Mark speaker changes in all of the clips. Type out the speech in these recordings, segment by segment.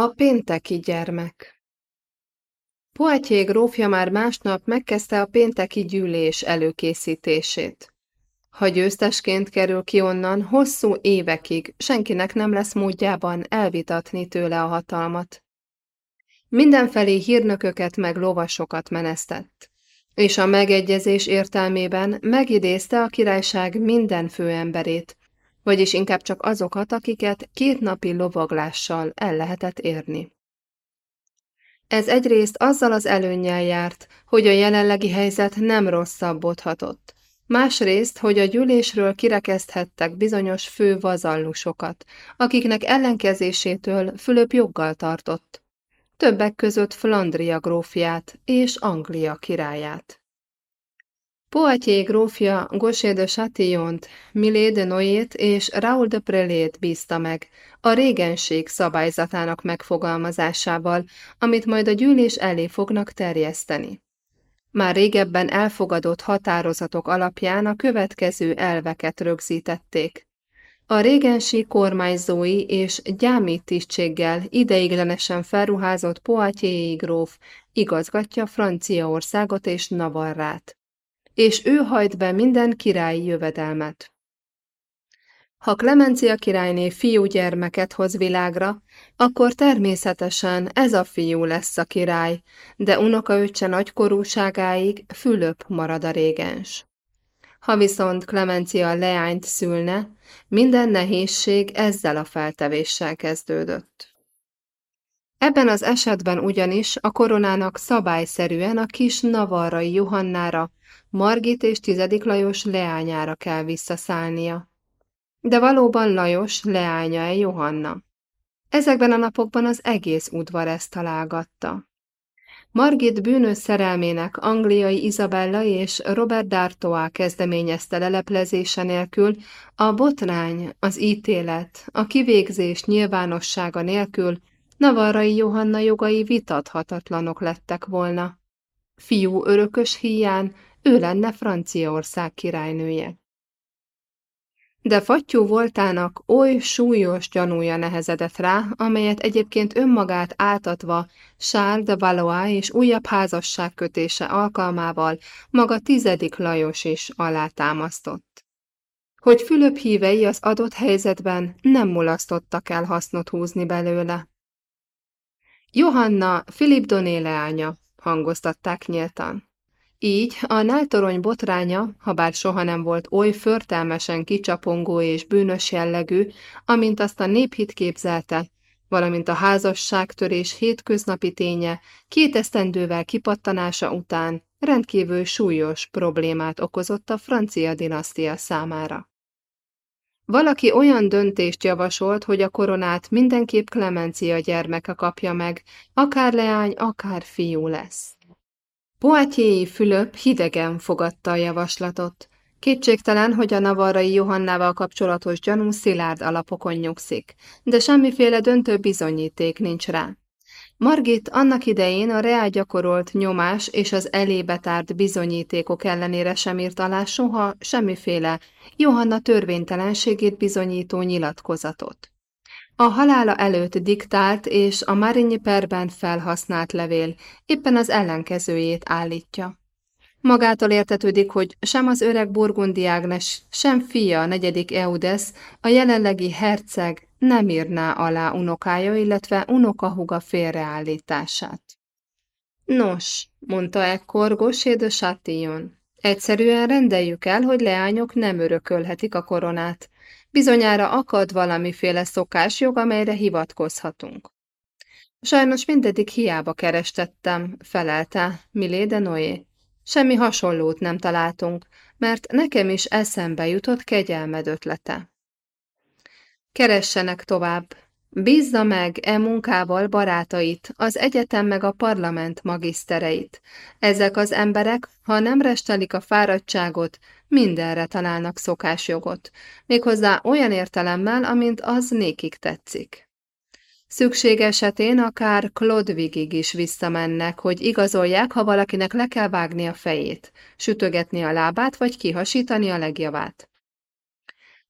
Speaker 1: A pénteki gyermek Poitiers grófja már másnap megkezdte a pénteki gyűlés előkészítését. Ha győztesként kerül ki onnan, hosszú évekig senkinek nem lesz módjában elvitatni tőle a hatalmat. Mindenfelé hírnököket meg lovasokat menesztett, és a megegyezés értelmében megidézte a királyság minden főemberét, vagyis inkább csak azokat, akiket két napi lovaglással el lehetett érni. Ez egyrészt azzal az előnnyel járt, hogy a jelenlegi helyzet nem rosszabbodhatott, másrészt, hogy a gyűlésről kirekezthettek bizonyos fő vazallusokat, akiknek ellenkezésétől Fülöp joggal tartott, többek között Flandria grófját és Anglia királyát. Poitiers grófja Gaucher de Chatillont, Milé de Noyét és Raoul de Prelét bízta meg a régenség szabályzatának megfogalmazásával, amit majd a gyűlés elé fognak terjeszteni. Már régebben elfogadott határozatok alapján a következő elveket rögzítették. A régensi kormányzói és gyámi tisztséggel ideiglenesen felruházott Poitiers gróf igazgatja Franciaországot és Navarrát és ő hajt be minden királyi jövedelmet. Ha Klemencia királyné fiúgyermeket hoz világra, akkor természetesen ez a fiú lesz a király, de unokaöccse nagykorúságáig Fülöp marad a régens. Ha viszont Klemencia leányt szülne, minden nehézség ezzel a feltevéssel kezdődött. Ebben az esetben ugyanis a koronának szabályszerűen a kis navarrai Johannára Margit és tizedik Lajos leányára kell visszaszállnia. De valóban Lajos leánya-e Johanna? Ezekben a napokban az egész udvar ezt találgatta. Margit bűnös szerelmének angliai Isabella és Robert D'Artois kezdeményezte leleplezése nélkül, a botrány, az ítélet, a kivégzés nyilvánossága nélkül Navarrai Johanna jogai vitathatatlanok lettek volna. Fiú örökös híján ő lenne Franciaország királynője. De fattyú voltának oly súlyos gyanúja nehezedett rá, amelyet egyébként önmagát átadva Charles de Valois és újabb házasságkötése alkalmával maga tizedik Lajos is alátámasztott. Hogy Fülöp hívei az adott helyzetben nem mulasztottak el hasznot húzni belőle. Johanna Philip Doné leánya, hangoztatták nyíltan. Így a náltorony botránya, ha bár soha nem volt oly förtelmesen kicsapongó és bűnös jellegű, amint azt a néphit képzelte, valamint a házasságtörés hétköznapi ténye két esztendővel kipattanása után rendkívül súlyos problémát okozott a francia dinasztia számára. Valaki olyan döntést javasolt, hogy a koronát mindenképp Klemencia gyermeke kapja meg, akár leány, akár fiú lesz. Poitiers Fülöp hidegen fogadta a javaslatot. Kétségtelen, hogy a navarrai Johannával kapcsolatos gyanú szilárd alapokon nyugszik, de semmiféle döntő bizonyíték nincs rá. Margit annak idején a reál gyakorolt nyomás és az elébe tárt bizonyítékok ellenére sem írt alá soha semmiféle Johanna törvénytelenségét bizonyító nyilatkozatot. A halála előtt diktált és a Marinyi perben felhasznált levél éppen az ellenkezőjét állítja. Magától értetődik, hogy sem az öreg Burgundi Ágnes, sem fia, a negyedik Eudes, a jelenlegi herceg nem írná alá unokája, illetve unokahuga félreállítását. Nos, mondta ekkor Gaucher de Chatillon, egyszerűen rendeljük el, hogy leányok nem örökölhetik a koronát, Bizonyára akad valamiféle szokásjog, amelyre hivatkozhatunk. Sajnos mindeddig hiába kerestettem, felelte Milé de Noé. Semmi hasonlót nem találtunk, mert nekem is eszembe jutott kegyelmed ötlete. Keressenek tovább, Bízza meg e munkával barátait, az egyetem meg a parlament magisztereit. Ezek az emberek, ha nem restelik a fáradtságot, mindenre találnak szokásjogot, méghozzá olyan értelemmel, amint az nékik tetszik. Szükség esetén akár Klodvigig is visszamennek, hogy igazolják, ha valakinek le kell vágni a fejét, sütögetni a lábát vagy kihasítani a legjavát.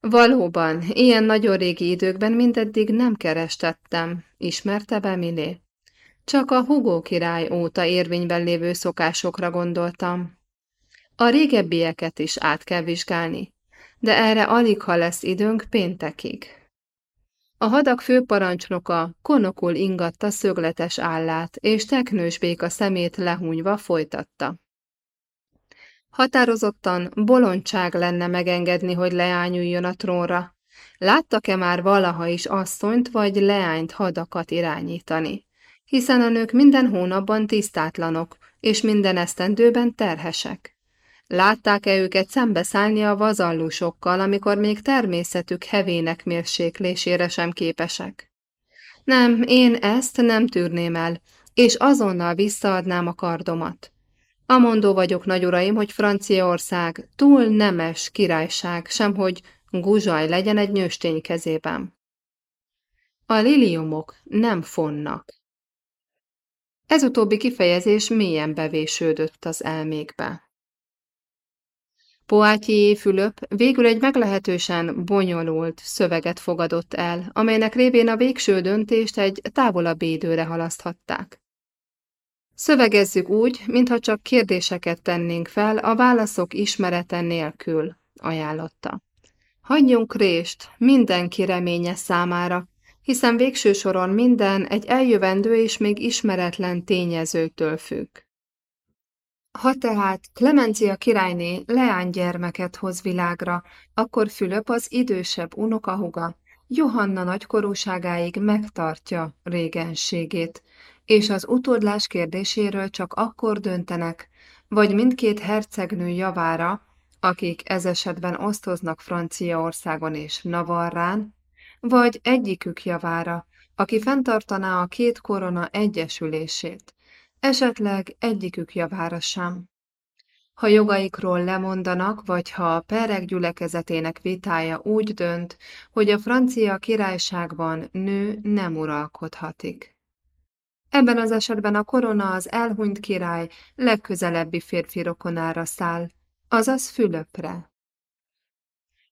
Speaker 1: Valóban, ilyen nagyon régi időkben mindeddig nem kerestettem, ismerte Bemilé. Csak a Hugo király óta érvényben lévő szokásokra gondoltam. A régebbieket is át kell vizsgálni, de erre alig ha lesz időnk péntekig. A hadak főparancsnoka konokul ingatta szögletes állát, és teknős béka szemét lehúnyva folytatta. Határozottan bolondság lenne megengedni, hogy leányuljon a trónra. Láttak-e már valaha is asszonyt vagy leányt hadakat irányítani? Hiszen a nők minden hónapban tisztátlanok, és minden esztendőben terhesek. Látták-e őket szembeszállni a vazallusokkal, amikor még természetük hevének mérséklésére sem képesek? Nem, én ezt nem tűrném el, és azonnal visszaadnám a kardomat. Amondó vagyok, nagy uraim, hogy Franciaország túl nemes királyság, sem hogy guzsaj legyen egy nőstény kezében. A liliumok nem fonnak. Ez utóbbi kifejezés mélyen bevésődött az elmékbe. Poitiers Fülöp végül egy meglehetősen bonyolult szöveget fogadott el, amelynek révén a végső döntést egy távolabb időre halaszthatták. Szövegezzük úgy, mintha csak kérdéseket tennénk fel a válaszok ismerete nélkül, ajánlotta. Hagyjunk rést mindenki reménye számára, hiszen végső soron minden egy eljövendő és még ismeretlen tényezőtől függ. Ha tehát Klemencia királyné leánygyermeket hoz világra, akkor Fülöp az idősebb unokahuga Johanna nagykorúságáig megtartja régenségét, és az utódlás kérdéséről csak akkor döntenek, vagy mindkét hercegnő javára, akik ez esetben osztoznak Franciaországon és Navarrán, vagy egyikük javára, aki fenntartaná a két korona egyesülését, esetleg egyikük javára sem. Ha jogaikról lemondanak, vagy ha a perek gyülekezetének vitája úgy dönt, hogy a francia királyságban nő nem uralkodhatik. Ebben az esetben a korona az elhunyt király legközelebbi férfi rokonára száll, azaz Fülöpre.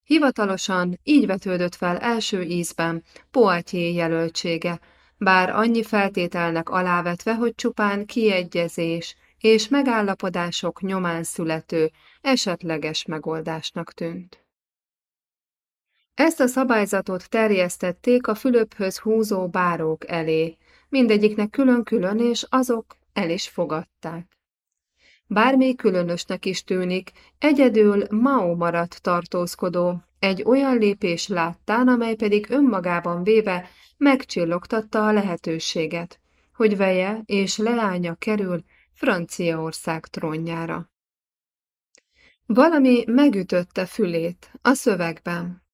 Speaker 1: Hivatalosan így vetődött fel első ízben Poitiers jelöltsége, bár annyi feltételnek alávetve, hogy csupán kiegyezés és megállapodások nyomán születő, esetleges megoldásnak tűnt. Ezt a szabályzatot terjesztették a Fülöphöz húzó bárók elé, mindegyiknek külön-külön, és azok el is fogadták. Bármi különösnek is tűnik, egyedül Mao maradt tartózkodó, egy olyan lépés láttán, amely pedig önmagában véve megcsillogtatta a lehetőséget, hogy veje és leánya kerül Franciaország trónjára. Valami megütötte fülét a szövegben.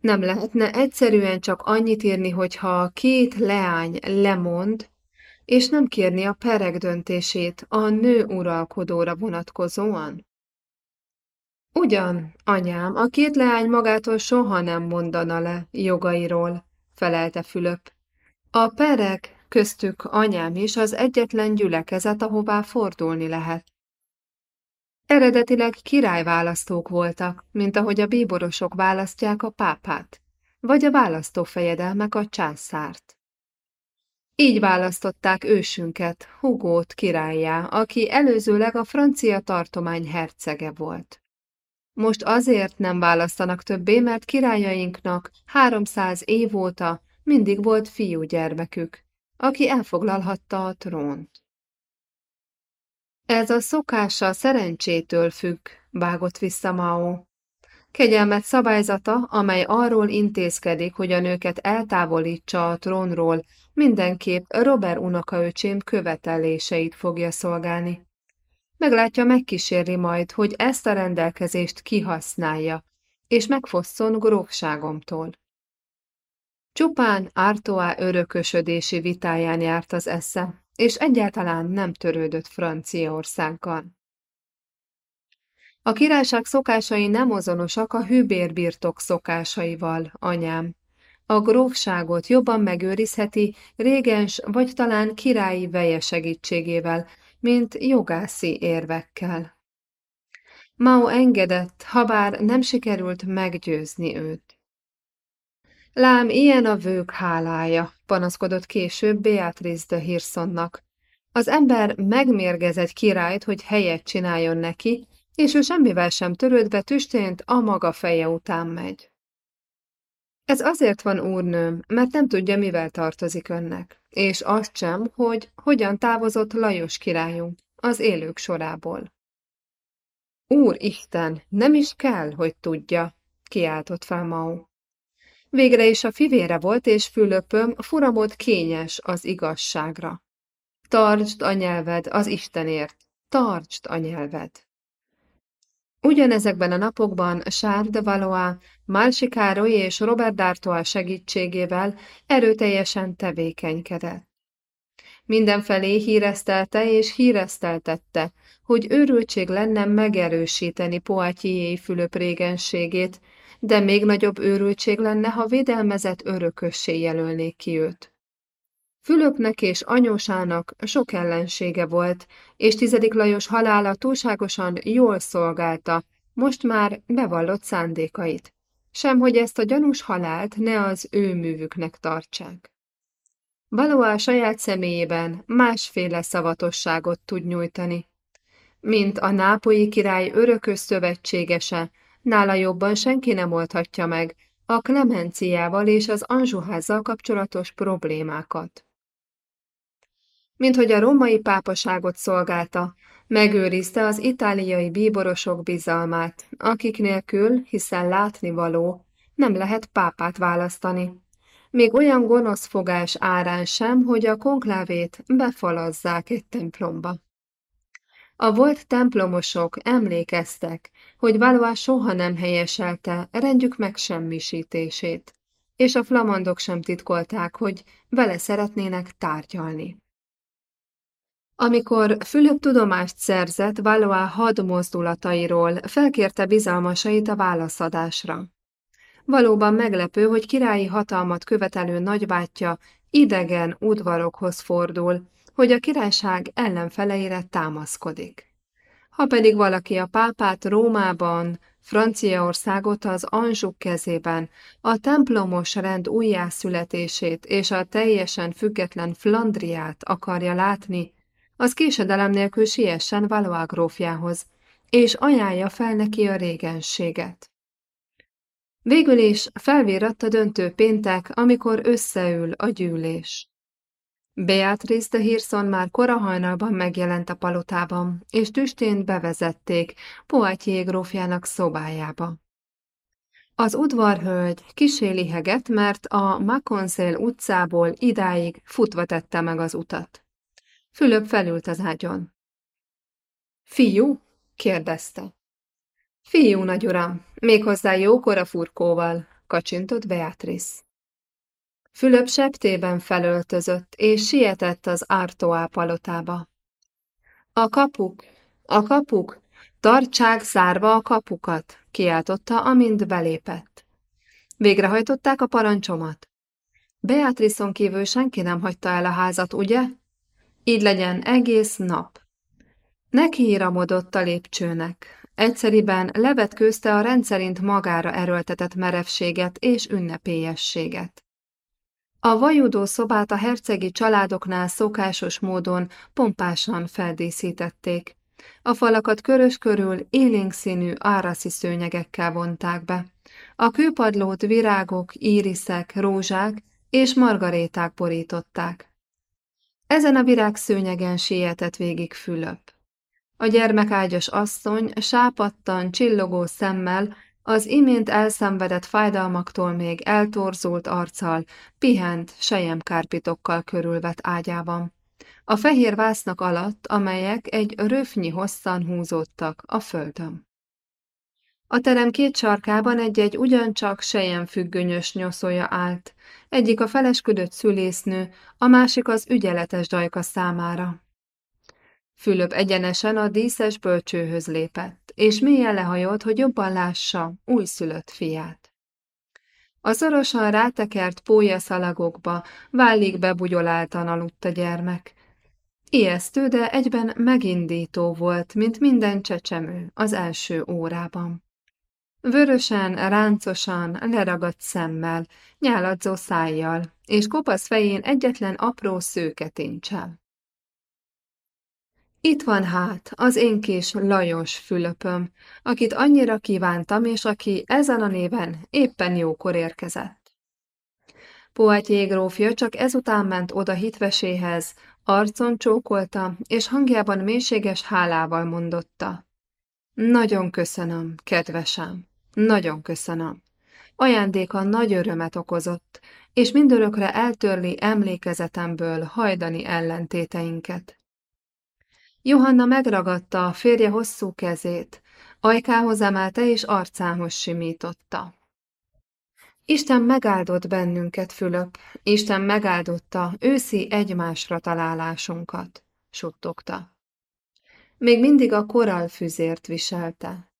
Speaker 1: Nem lehetne egyszerűen csak annyit írni, hogyha a két leány lemond, és nem kérni a perek döntését a nő uralkodóra vonatkozóan? Ugyan, anyám, a két leány magától soha nem mondana le jogairól, felelte Fülöp. A perek, köztük anyám is az egyetlen gyülekezet, ahová fordulni lehet. Eredetileg királyválasztók voltak, mint ahogy a bíborosok választják a pápát, vagy a választófejedelmek a császárt. Így választották ősünket, Hugót királyá, aki előzőleg a francia tartomány hercege volt. Most azért nem választanak többé, mert királyainknak 300 év óta mindig volt fiúgyermekük, aki elfoglalhatta a trónt. Ez a szokása szerencsétől függ, vágott vissza Mao. Kegyelmet szabályzata, amely arról intézkedik, hogy a nőket eltávolítsa a trónról, mindenképp Robert unokaöcsém követeléseit fogja szolgálni. Meglátja, megkíséri majd, hogy ezt a rendelkezést kihasználja, és megfosszon grófságomtól. Csupán Artois örökösödési vitáján járt az esze, és egyáltalán nem törődött Franciaországgal. A királyság szokásai nem azonosak a hűbérbirtok szokásaival, anyám. A grófságot jobban megőrizheti régens vagy talán királyi veje segítségével, mint jogászi érvekkel. Mao engedett, habár nem sikerült meggyőzni őt. Lám ilyen a vők hálája, panaszkodott később Beatrice de Hirsonnak. Az ember megmérgez egy királyt, hogy helyet csináljon neki, és ő semmivel sem törődve tüstént a maga feje után megy. Ez azért van, úrnőm, mert nem tudja, mivel tartozik önnek, és azt sem, hogy hogyan távozott Lajos királyunk az élők sorából. Úr Isten, nem is kell, hogy tudja, kiáltott fel Mao. Végre is a fivére volt, és Fülöpöm furamod kényes az igazságra. Tartsd a nyelved az Istenért, tartsd a nyelved. Ugyanezekben a napokban Charles de Valois, Málsi Károly és Robert D'Artois segítségével erőteljesen tevékenykedett. Mindenfelé híresztelte és híreszteltette, hogy őrültség lenne megerősíteni Poitiers Fülöp régenségét, de még nagyobb őrültség lenne, ha védelmezett örökössé jelölnék ki őt. Fülöpnek és anyósának sok ellensége volt, és tizedik Lajos halála túlságosan jól szolgálta, most már bevallott szándékait, sem hogy ezt a gyanús halált ne az ő művüknek tartsák. Valóá saját személyében másféle szavatosságot tud nyújtani, mint a nápolyi király örökös szövetségese, nála jobban senki nem oldhatja meg a klemenciával és az Anzsuházzal kapcsolatos problémákat mint hogy a római pápaságot szolgálta, megőrizte az itáliai bíborosok bizalmát, akik nélkül, hiszen látnivaló, nem lehet pápát választani. Még olyan gonosz fogás árán sem, hogy a konklávét befalazzák egy templomba. A volt templomosok emlékeztek, hogy Valois soha nem helyeselte rendjük megsemmisítését, és a flamandok sem titkolták, hogy vele szeretnének tárgyalni. Amikor Fülöp tudomást szerzett Valois hadmozdulatairól, felkérte bizalmasait a válaszadásra. Valóban meglepő, hogy királyi hatalmat követelő nagybátyja idegen udvarokhoz fordul, hogy a királyság ellenfeleire támaszkodik. Ha pedig valaki a pápát Rómában, Franciaországot az Anzsuk kezében, a templomos rend újjászületését és a teljesen független Flandriát akarja látni, az késedelem nélkül siessen Valois grófjához, és ajánlja fel neki a régenséget. Végül is felvératt a döntő péntek, amikor összeül a gyűlés. Beatrice de Hirson már kora hajnalban megjelent a palotában, és tüstént bevezették Poitiers grófjának szobájába. Az udvarhölgy kisé liheget, mert a Maconzél utcából idáig futva tette meg az utat. Fülöp felült az ágyon. Fiú? kérdezte. Fiú, nagy uram, méghozzá jókora furkóval, kacsintott Beatrice. Fülöp septében felöltözött, és sietett az Ártoá palotába. A kapuk, a kapuk, tartsák zárva a kapukat, kiáltotta, amint belépett. Végrehajtották a parancsomat. Beatrice-on kívül senki nem hagyta el a házat, ugye? Így legyen egész nap. Nekiíramodott a lépcsőnek. Egyszeriben levetkőzte a rendszerint magára erőltetett merevséget és ünnepélyességet. A vajudó szobát a hercegi családoknál szokásos módon pompásan feldíszítették. A falakat körös körül élénk színű áraszi szőnyegekkel vonták be. A kőpadlót virágok, íriszek, rózsák és margaréták borították. Ezen a virágszőnyegen sietett végig Fülöp. A gyermekágyas asszony sápattan, csillogó szemmel, az imént elszenvedett fájdalmaktól még eltorzult arccal, pihent, sejemkárpitokkal körülvett ágyában. A fehér vásznak alatt, amelyek egy röfnyi hosszan húzódtak a földön. A terem két sarkában egy-egy ugyancsak sejen függönyös nyoszója állt, egyik a felesküdött szülésznő, a másik az ügyeletes dajka számára. Fülöp egyenesen a díszes bölcsőhöz lépett, és mélyen lehajolt, hogy jobban lássa újszülött fiát. A szorosan rátekert szalagokba, vállig bebugyoláltan aludt a gyermek. Ijesztő, de egyben megindító volt, mint minden csecsemő az első órában. Vörösen, ráncosan, leragadt szemmel, nyáladzó szájjal, és kopasz fején egyetlen apró szőketincsel. Itt van hát az én kis Lajos Fülöpöm, akit annyira kívántam, és aki ezen a néven éppen jókor érkezett. Poatyé grófja csak ezután ment oda hitveséhez, arcon csókolta, és hangjában mélységes hálával mondotta. Nagyon köszönöm, kedvesem, nagyon köszönöm. Ajándéka nagy örömet okozott, és mindörökre eltörli emlékezetemből hajdani ellentéteinket. Johanna megragadta a férje hosszú kezét, ajkához emelte és arcához simította. Isten megáldott bennünket, Fülöp, Isten megáldotta őszi egymásra találásunkat, suttogta. Még mindig a korallfüzért viselte.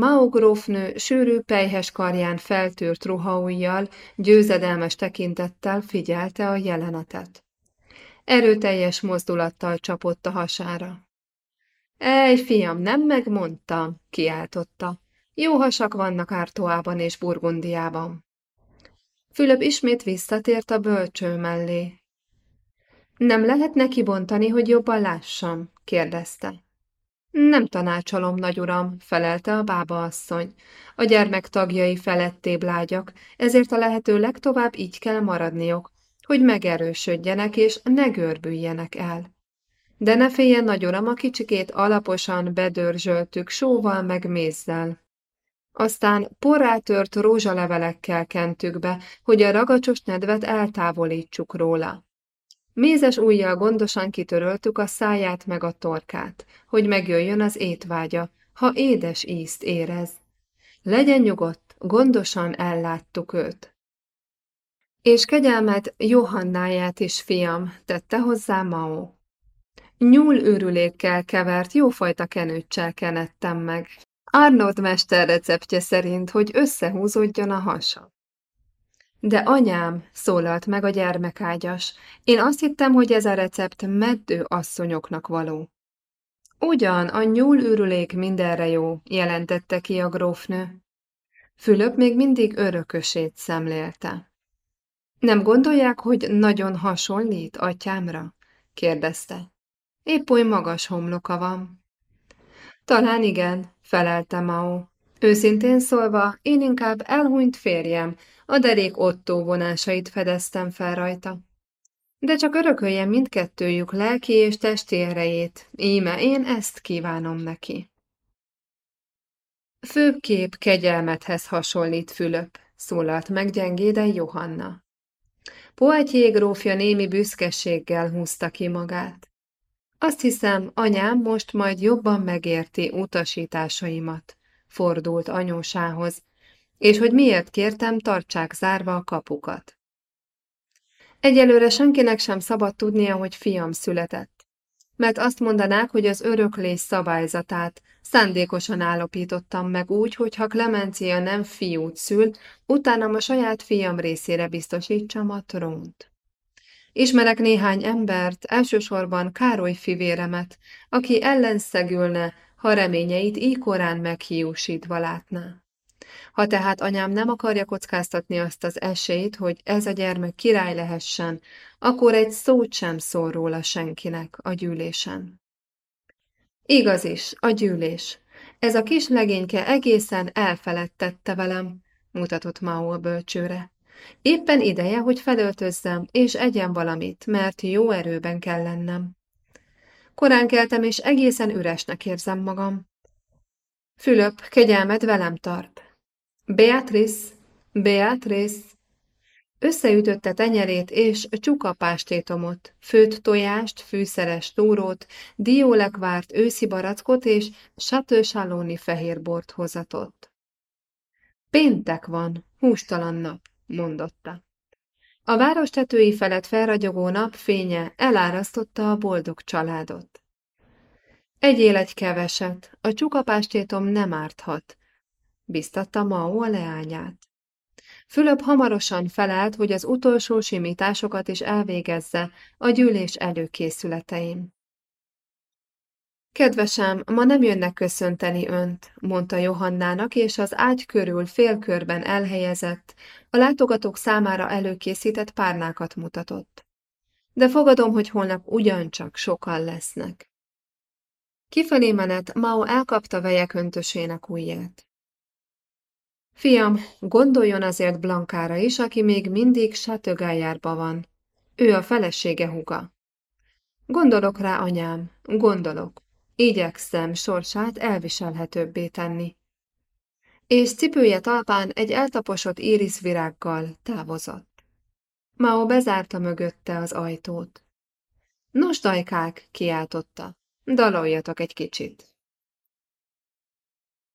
Speaker 1: Mao grófnő sűrű pejhes karján feltűrt ruhaujjal, győzedelmes tekintettel figyelte a jelenetet. Erőteljes mozdulattal csapott a hasára. Ej, fiam, nem megmondtam, kiáltotta. Jó hasak vannak Ártóában és Burgundiában. Fülöp ismét visszatért a bölcső mellé. Nem lehet neki bontani, hogy jobban lássam? kérdezte. Nem tanácsolom, nagyuram, felelte a bába asszony. A gyermek tagjai felettébb lágyak, ezért a lehető legtovább így kell maradniok, hogy megerősödjenek és ne görbüljenek el. De ne féljen, nagyuram, a kicsikét alaposan bedörzsöltük sóval meg mézzel. Aztán porrátört rózsalevelekkel kentük be, hogy a ragacsos nedvet eltávolítsuk róla. Mézes ujjal gondosan kitöröltük a száját meg a torkát, hogy megjöjjön az étvágya, ha édes ízt érez. Legyen nyugodt, gondosan elláttuk őt. És kegyelmet Johannáját is, fiam, tette hozzá Mao. Nyúl őrülékkel kevert jófajta kenőccsel kenettem meg. Arnold mester receptje szerint, hogy összehúzódjon a hasa. De anyám, szólalt meg a gyermekágyas, én azt hittem, hogy ez a recept meddő asszonyoknak való. Ugyan, a nyúl ürülék mindenre jó, jelentette ki a grófnő. Fülöp még mindig örökösét szemlélte. Nem gondolják, hogy nagyon hasonlít atyámra? kérdezte. Épp oly magas homloka van. Talán igen, felelte Mao. Őszintén szólva, én inkább elhunyt férjem, a derék ottó vonásait fedeztem fel rajta. De csak örököljen mindkettőjük lelki és testi erejét, íme én ezt kívánom neki. Főbb kép kegyelmethez hasonlít Fülöp, szólalt meg gyengéden Johanna. Poatyé grófja némi büszkeséggel húzta ki magát. Azt hiszem, anyám most majd jobban megérti utasításaimat, fordult anyósához, és hogy miért kértem, tartsák zárva a kapukat. Egyelőre senkinek sem szabad tudnia, hogy fiam született, mert azt mondanák, hogy az öröklés szabályzatát szándékosan állapítottam meg úgy, hogy ha Klemencia nem fiút szül, utána a saját fiam részére biztosítsam a trónt. Ismerek néhány embert, elsősorban Károly fivéremet, aki ellenszegülne, ha reményeit így korán meghiúsítva látná. Ha tehát anyám nem akarja kockáztatni azt az esélyt, hogy ez a gyermek király lehessen, akkor egy szót sem szól róla senkinek a gyűlésen. Igaz is, a gyűlés. Ez a kis legényke egészen elfeledtette velem, mutatott Mao a bölcsőre. Éppen ideje, hogy felöltözzem, és egyen valamit, mert jó erőben kell lennem. Korán keltem, és egészen üresnek érzem magam. Fülöp, kegyelmed velem tart. Beatrice, Beatrice! Összeütötte tenyerét és csukapástétomot, főtt tojást, fűszeres túrót, diólekvárt őszi barackot és satősalóni fehérbort hozatott. Péntek van, hústalan nap, mondotta. A város tetői felett felragyogó napfénye elárasztotta a boldog családot. Egyél egy keveset, a csukapástétom nem árthat, biztatta Mao a leányát. Fülöp hamarosan felelt, hogy az utolsó simításokat is elvégezze a gyűlés előkészületeim. Kedvesem, ma nem jönnek köszönteni önt, mondta Johannának, és az ágy körül félkörben elhelyezett, a látogatók számára előkészített párnákat mutatott. De fogadom, hogy holnap ugyancsak sokan lesznek. Kifelé menet Mao elkapta vejek öntösének ujját. Fiam, gondoljon azért Blankára is, aki még mindig sátögájárba van. Ő a felesége huga. Gondolok rá, anyám, gondolok. Igyekszem sorsát elviselhetőbbé tenni. És cipője talpán egy eltaposott íriszvirággal távozott. Mao bezárta mögötte az ajtót. Nos, dajkák, kiáltotta, daloljatok egy kicsit.